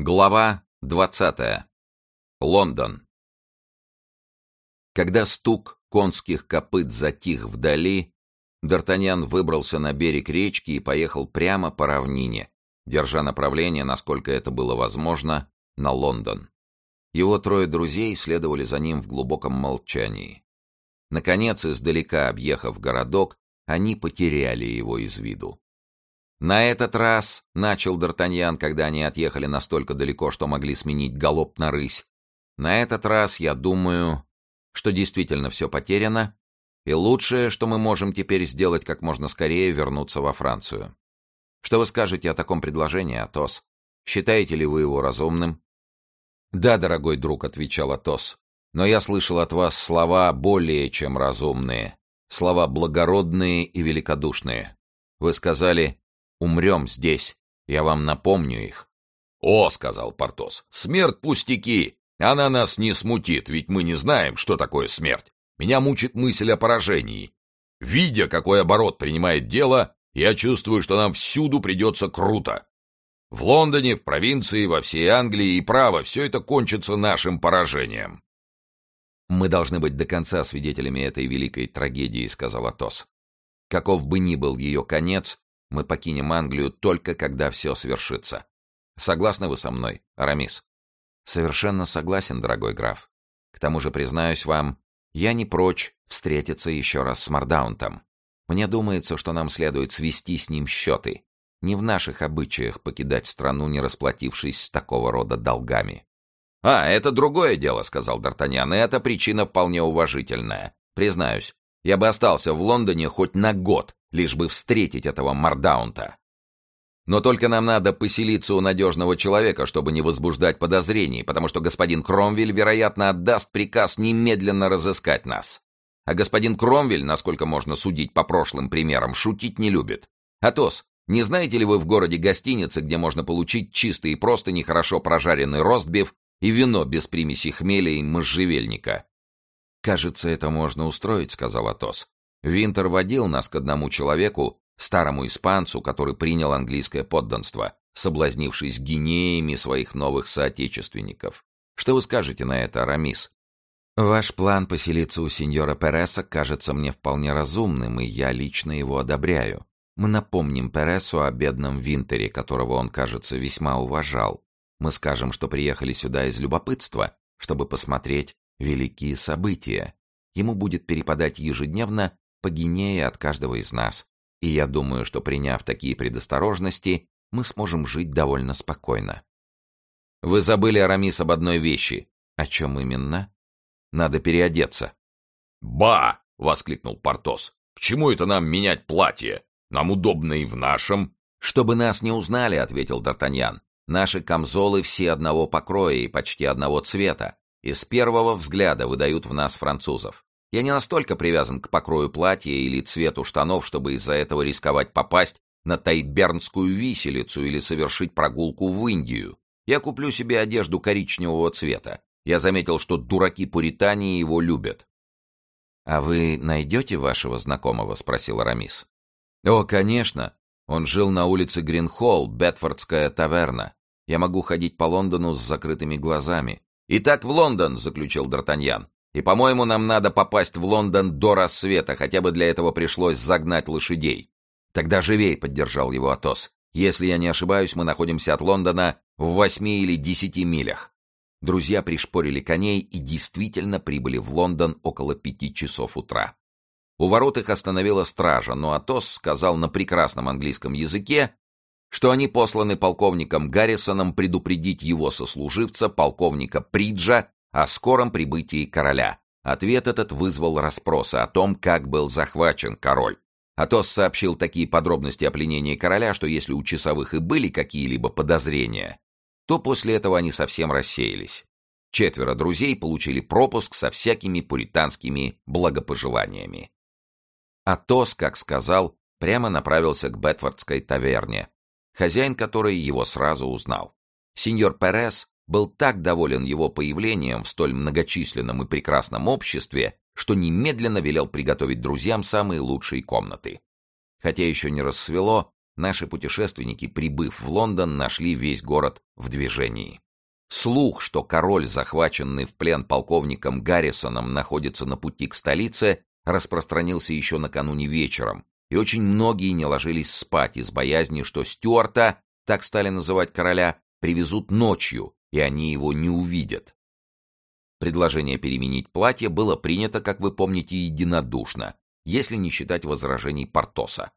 Глава 20. Лондон. Когда стук конских копыт затих вдали, Д'Артаньян выбрался на берег речки и поехал прямо по равнине, держа направление, насколько это было возможно, на Лондон. Его трое друзей следовали за ним в глубоком молчании. Наконец, издалека объехав городок, они потеряли его из виду. «На этот раз», — начал Д'Артаньян, когда они отъехали настолько далеко, что могли сменить галоп на рысь, «на этот раз я думаю, что действительно все потеряно, и лучшее, что мы можем теперь сделать, как можно скорее вернуться во Францию. Что вы скажете о таком предложении, Атос? Считаете ли вы его разумным?» «Да, дорогой друг», — отвечал Атос, «но я слышал от вас слова более чем разумные, слова благородные и великодушные. Вы сказали Умрем здесь. Я вам напомню их. — О, — сказал Портос, — смерть пустяки. Она нас не смутит, ведь мы не знаем, что такое смерть. Меня мучит мысль о поражении. Видя, какой оборот принимает дело, я чувствую, что нам всюду придется круто. В Лондоне, в провинции, во всей Англии и право все это кончится нашим поражением. «Мы должны быть до конца свидетелями этой великой трагедии», — сказал Атос. «Каков бы ни был ее конец, мы покинем Англию только когда все свершится. Согласны вы со мной, Арамис? Совершенно согласен, дорогой граф. К тому же, признаюсь вам, я не прочь встретиться еще раз с Мардаунтом. Мне думается, что нам следует свести с ним счеты. Не в наших обычаях покидать страну, не расплатившись с такого рода долгами. — А, это другое дело, — сказал Д'Артаньян, — и эта причина вполне уважительная. Признаюсь, я бы остался в Лондоне хоть на год, лишь бы встретить этого Мардаунта. Но только нам надо поселиться у надежного человека, чтобы не возбуждать подозрений, потому что господин Кромвель, вероятно, отдаст приказ немедленно разыскать нас. А господин Кромвель, насколько можно судить по прошлым примерам, шутить не любит. Атос, не знаете ли вы в городе гостиницы, где можно получить чистый и просто нехорошо прожаренный ростбиф и вино без примеси хмеля и можжевельника? «Кажется, это можно устроить», — сказал Атос. Винтер водил нас к одному человеку, старому испанцу, который принял английское подданство, соблазнившись гинеями своих новых соотечественников. Что вы скажете на это, Арамис? Ваш план поселиться у сеньора Переса кажется мне вполне разумным, и я лично его одобряю. Мы напомним Пересу о бедном Винтере, которого он, кажется, весьма уважал. Мы скажем, что приехали сюда из любопытства, чтобы посмотреть великие события. Ему будет перепадать ежедневно по от каждого из нас. И я думаю, что приняв такие предосторожности, мы сможем жить довольно спокойно. Вы забыли, Арамис, об одной вещи. О чем именно? Надо переодеться. «Ба!» — воскликнул Портос. «К чему это нам менять платье? Нам удобно и в нашем». «Чтобы нас не узнали», — ответил Д'Артаньян. «Наши камзолы все одного покроя и почти одного цвета, и с первого взгляда выдают в нас французов. Я не настолько привязан к покрою платья или цвету штанов, чтобы из-за этого рисковать попасть на тайбернскую виселицу или совершить прогулку в Индию. Я куплю себе одежду коричневого цвета. Я заметил, что дураки-пуритане его любят. — А вы найдете вашего знакомого? — спросил Арамис. — О, конечно. Он жил на улице Гринхолл, Бетфордская таверна. Я могу ходить по Лондону с закрытыми глазами. — Итак, в Лондон, — заключил Д'Артаньян. И, по-моему, нам надо попасть в Лондон до рассвета, хотя бы для этого пришлось загнать лошадей. Тогда живей, поддержал его Атос. Если я не ошибаюсь, мы находимся от Лондона в восьми или десяти милях. Друзья пришпорили коней и действительно прибыли в Лондон около пяти часов утра. У ворот их остановила стража, но Атос сказал на прекрасном английском языке, что они посланы полковником Гаррисоном предупредить его сослуживца, полковника Приджа, о скором прибытии короля. Ответ этот вызвал расспросы о том, как был захвачен король. Атос сообщил такие подробности о пленении короля, что если у часовых и были какие-либо подозрения, то после этого они совсем рассеялись. Четверо друзей получили пропуск со всякими пуританскими благопожеланиями. Атос, как сказал, прямо направился к Бетфордской таверне, хозяин которой его сразу узнал. Сеньор Перес был так доволен его появлением в столь многочисленном и прекрасном обществе, что немедленно велел приготовить друзьям самые лучшие комнаты. Хотя еще не рассвело, наши путешественники, прибыв в Лондон, нашли весь город в движении. Слух, что король, захваченный в плен полковником Гаррисоном, находится на пути к столице, распространился еще накануне вечером, и очень многие не ложились спать из боязни, что Стюарта, так стали называть короля, привезут ночью, и они его не увидят. Предложение переменить платье было принято, как вы помните, единодушно, если не считать возражений Портоса.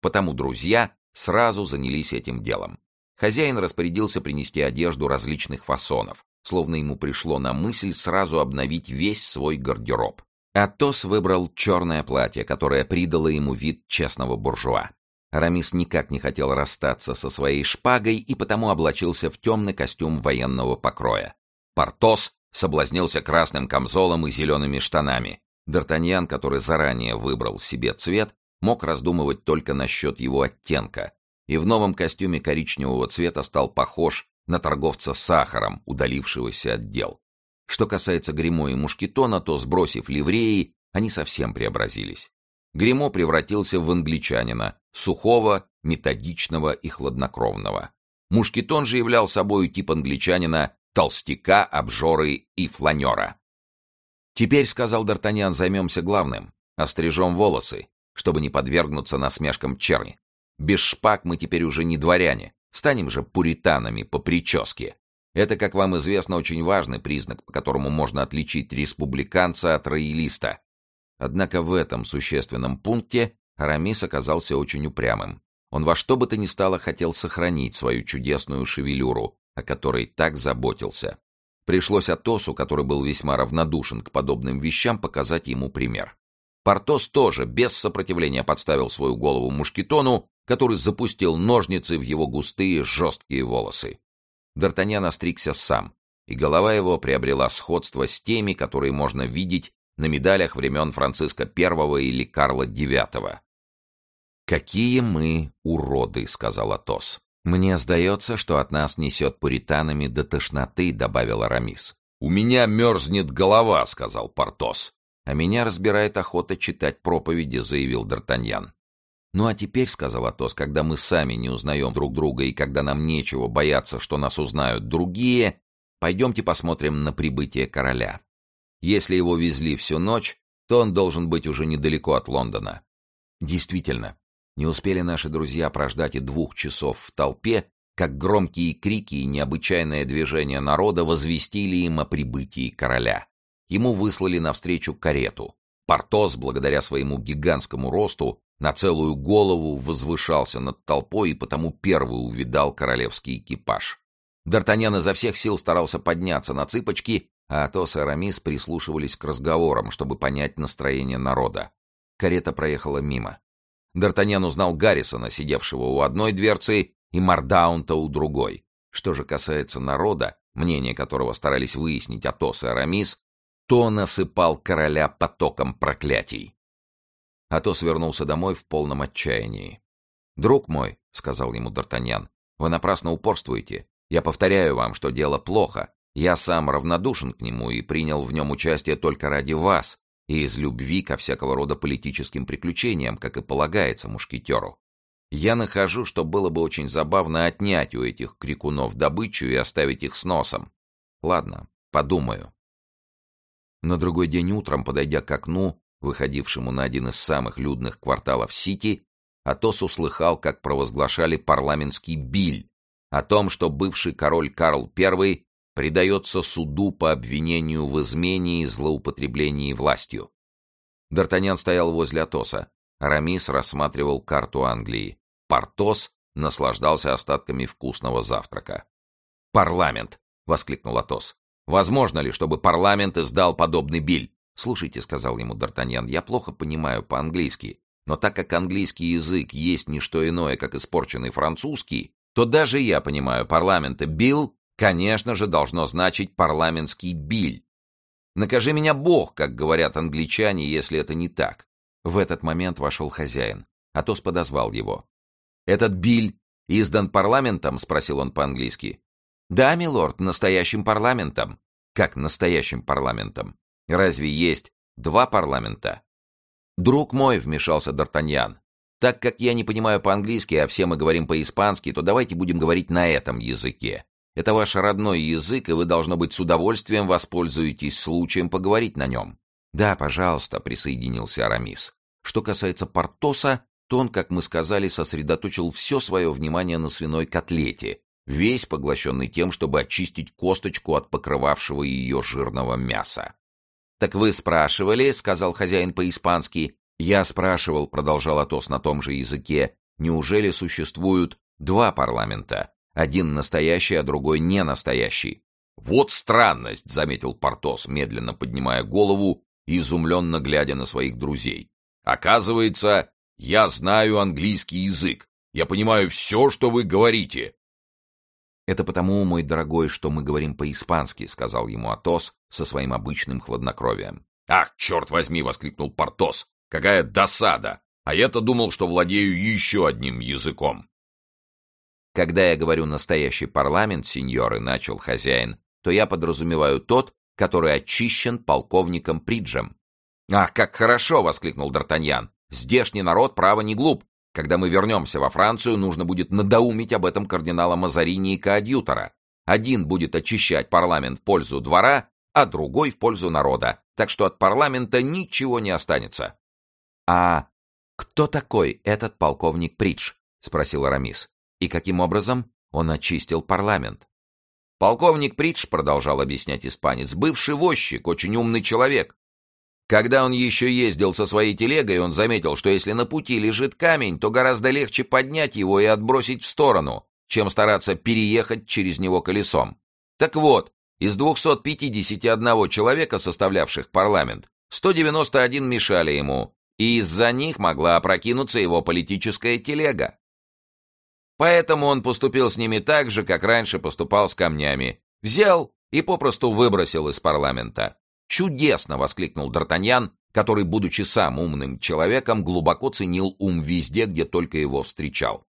Потому друзья сразу занялись этим делом. Хозяин распорядился принести одежду различных фасонов, словно ему пришло на мысль сразу обновить весь свой гардероб. Атос выбрал черное платье, которое придало ему вид честного буржуа. Рамис никак не хотел расстаться со своей шпагой и потому облачился в темный костюм военного покроя. Портос соблазнился красным камзолом и зелеными штанами. Д'Артаньян, который заранее выбрал себе цвет, мог раздумывать только насчет его оттенка, и в новом костюме коричневого цвета стал похож на торговца сахаром, удалившегося от дел. Что касается Гримо и Мушкетона, то, сбросив ливреи, они совсем преобразились. Гримо превратился в англичанина, сухого, методичного и хладнокровного. Мушкетон же являл собой тип англичанина толстяка, обжоры и фланера. «Теперь, — сказал Д'Артаньян, — займемся главным. Острижем волосы, чтобы не подвергнуться насмешкам черни. Без шпаг мы теперь уже не дворяне, станем же пуританами по прическе. Это, как вам известно, очень важный признак, по которому можно отличить республиканца от роялиста. Однако в этом существенном пункте Арамис оказался очень упрямым. Он во что бы то ни стало хотел сохранить свою чудесную шевелюру, о которой так заботился. Пришлось Атосу, который был весьма равнодушен к подобным вещам, показать ему пример. Портос тоже без сопротивления подставил свою голову мушкетону, который запустил ножницы в его густые жесткие волосы. Д'Артаньян остригся сам, и голова его приобрела сходство с теми, которые можно видеть на медалях времен Франциска I или Карла IX. «Какие мы уроды!» — сказал Атос. «Мне сдается, что от нас несет пуританами до тошноты», — добавил Арамис. «У меня мерзнет голова», — сказал Портос. «А меня разбирает охота читать проповеди», — заявил Д'Артаньян. «Ну а теперь», — сказал Атос, — «когда мы сами не узнаем друг друга и когда нам нечего бояться, что нас узнают другие, пойдемте посмотрим на прибытие короля. Если его везли всю ночь, то он должен быть уже недалеко от Лондона». Действительно, не успели наши друзья прождать и двух часов в толпе, как громкие крики и необычайное движение народа возвестили им о прибытии короля. Ему выслали навстречу карету. Портос, благодаря своему гигантскому росту, на целую голову возвышался над толпой и потому первый увидал королевский экипаж. Д'Артаньян изо всех сил старался подняться на цыпочки, а Атос и Арамис прислушивались к разговорам, чтобы понять настроение народа. Карета проехала мимо. Д'Артаньян узнал Гаррисона, сидевшего у одной дверцы, и Мардаунта у другой. Что же касается народа, мнение которого старались выяснить Атос и Арамис, то насыпал короля потоком проклятий. Атос вернулся домой в полном отчаянии. «Друг мой», — сказал ему Д'Артаньян, — «вы напрасно упорствуете. Я повторяю вам, что дело плохо. Я сам равнодушен к нему и принял в нем участие только ради вас, и из любви ко всякого рода политическим приключениям, как и полагается мушкетеру. Я нахожу, что было бы очень забавно отнять у этих крикунов добычу и оставить их с носом. Ладно, подумаю. На другой день утром, подойдя к окну, выходившему на один из самых людных кварталов Сити, Атос услыхал, как провозглашали парламентский биль о том, что бывший король Карл I предается суду по обвинению в измене и злоупотреблении властью. Д'Артаньян стоял возле Атоса. Арамис рассматривал карту Англии. Портос наслаждался остатками вкусного завтрака. «Парламент!» — воскликнул Атос. «Возможно ли, чтобы парламент издал подобный биль?» «Слушайте», — сказал ему Д'Артаньян, — «я плохо понимаю по-английски, но так как английский язык есть не что иное, как испорченный французский, то даже я понимаю парламента. Билл конечно же, должно значить парламентский биль. Накажи меня Бог, как говорят англичане, если это не так. В этот момент вошел хозяин. Атос подозвал его. «Этот биль издан парламентом?» — спросил он по-английски. «Да, милорд, настоящим парламентом». «Как настоящим парламентом? Разве есть два парламента?» «Друг мой», — вмешался Д'Артаньян, Так как я не понимаю по-английски, а все мы говорим по-испански, то давайте будем говорить на этом языке. Это ваш родной язык, и вы, должно быть, с удовольствием воспользуетесь случаем поговорить на нем». «Да, пожалуйста», — присоединился Арамис. Что касается Портоса, то он, как мы сказали, сосредоточил все свое внимание на свиной котлете, весь поглощенный тем, чтобы очистить косточку от покрывавшего ее жирного мяса. «Так вы спрашивали», — сказал хозяин по-испански. «Я спрашивал», — продолжал Атос на том же языке, «неужели существуют два парламента? Один настоящий, а другой не настоящий?» «Вот странность», — заметил Портос, медленно поднимая голову и изумленно глядя на своих друзей. «Оказывается, я знаю английский язык. Я понимаю все, что вы говорите. «Это потому, мой дорогой, что мы говорим по-испански», — сказал ему Атос со своим обычным хладнокровием. «Ах, черт возьми!» — воскликнул Портос. «Какая досада! А я-то думал, что владею еще одним языком». «Когда я говорю «настоящий парламент», сеньоры», — начал хозяин, то я подразумеваю тот, который очищен полковником Приджем. «Ах, как хорошо!» — воскликнул Д'Артаньян. «Здешний народ, право, не глуп. Когда мы вернемся во Францию, нужно будет надоумить об этом кардинала Мазарини и коадьютора. Один будет очищать парламент в пользу двора, а другой в пользу народа. Так что от парламента ничего не останется. — А кто такой этот полковник Придж? — спросил Арамис. — И каким образом он очистил парламент? Полковник Придж, продолжал объяснять испанец, бывший возчик, очень умный человек. Когда он еще ездил со своей телегой, он заметил, что если на пути лежит камень, то гораздо легче поднять его и отбросить в сторону, чем стараться переехать через него колесом. Так вот, из 251 человека, составлявших парламент, 191 мешали ему, и из-за них могла опрокинуться его политическая телега. Поэтому он поступил с ними так же, как раньше поступал с камнями. Взял и попросту выбросил из парламента. «Чудесно!» — воскликнул Д'Артаньян, который, будучи сам умным человеком, глубоко ценил ум везде, где только его встречал.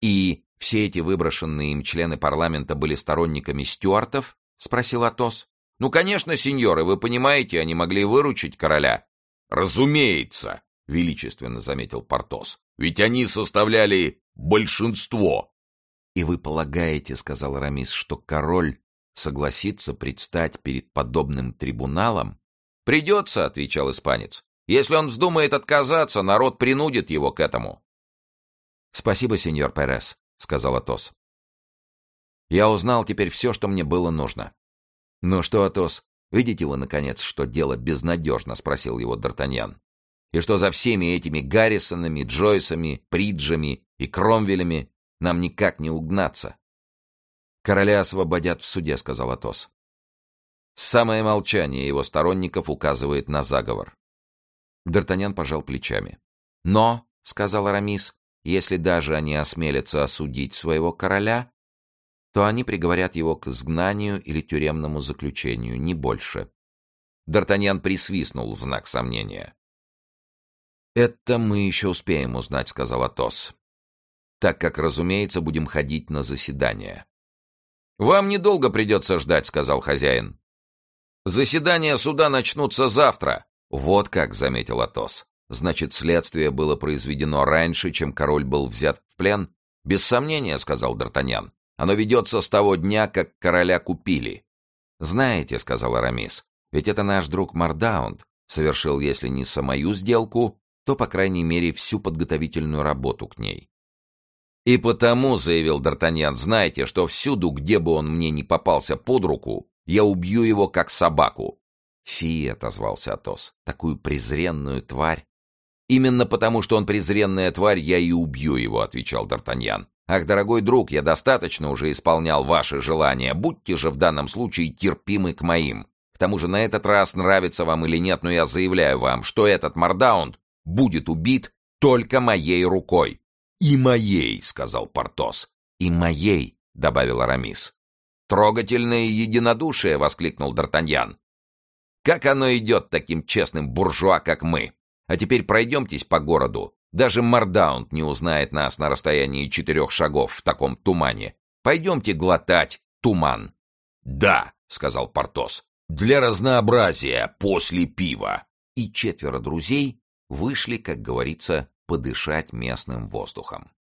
«И все эти выброшенные им члены парламента были сторонниками Стюартов?» — спросил Атос. «Ну, конечно, сеньоры, вы понимаете, они могли выручить короля». «Разумеется», — величественно заметил Портос. «Ведь они составляли большинство». «И вы полагаете, — сказал Рамис, — что король согласится предстать перед подобным трибуналом? «Придется», — отвечал испанец. «Если он вздумает отказаться, народ принудит его к этому». «Спасибо, сеньор Перес», — сказал Атос. «Я узнал теперь все, что мне было нужно». «Ну что, Атос, видите вы, наконец, что дело безнадежно?» — спросил его Д'Артаньян. «И что за всеми этими Гаррисонами, Джойсами, Приджами и Кромвелями нам никак не угнаться?» «Короля освободят в суде», — сказал Атос. Самое молчание его сторонников указывает на заговор. Д'Артаньян пожал плечами. «Но», — сказал Арамис, — «если даже они осмелятся осудить своего короля, то они приговорят его к изгнанию или тюремному заключению, не больше». Д'Артаньян присвистнул в знак сомнения. «Это мы еще успеем узнать», — сказал Атос. «Так как, разумеется, будем ходить на заседание. «Вам недолго придется ждать», — сказал хозяин. «Заседания суда начнутся завтра». «Вот как», — заметил Атос. «Значит, следствие было произведено раньше, чем король был взят в плен?» «Без сомнения», — сказал Д'Артаньян. «Оно ведется с того дня, как короля купили». «Знаете», — сказал Арамис, — «ведь это наш друг Мардаунд совершил, если не самую сделку, то, по крайней мере, всю подготовительную работу к ней. «И потому, — заявил Д'Артаньян, — знайте, что всюду, где бы он мне не попался под руку, я убью его, как собаку». «Фи», — отозвался Атос, — «такую презренную тварь». «Именно потому, что он презренная тварь, я и убью его», — отвечал Д'Артаньян. «Ах, дорогой друг, я достаточно уже исполнял ваши желания. Будьте же в данном случае терпимы к моим. К тому же на этот раз, нравится вам или нет, но я заявляю вам, что этот Мардаунд будет убит только моей рукой. «И моей», — сказал Портос. «И моей», — добавил Арамис. «Трогательное единодушие», — воскликнул Д'Артаньян. «Как оно идет таким честным буржуа, как мы? А теперь пройдемтесь по городу. Даже Мардаунд не узнает нас на расстоянии четырех шагов в таком тумане. Пойдемте глотать туман». «Да», — сказал Портос, — «для разнообразия после пива». И четверо друзей вышли, как говорится, подышать местным воздухом.